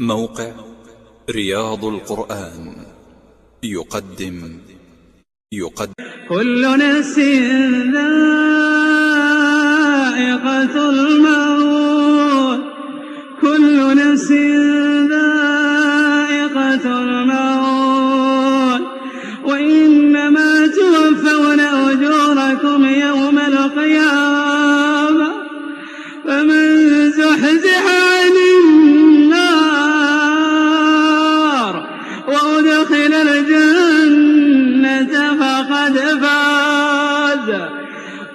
موقع رياض القرآن. يقدم. يقدم. كل نفس ذائقة الموت. كل نفس ذائقة الموت. وإنما توفون أجوركم يوم القيامة. فمن زحزح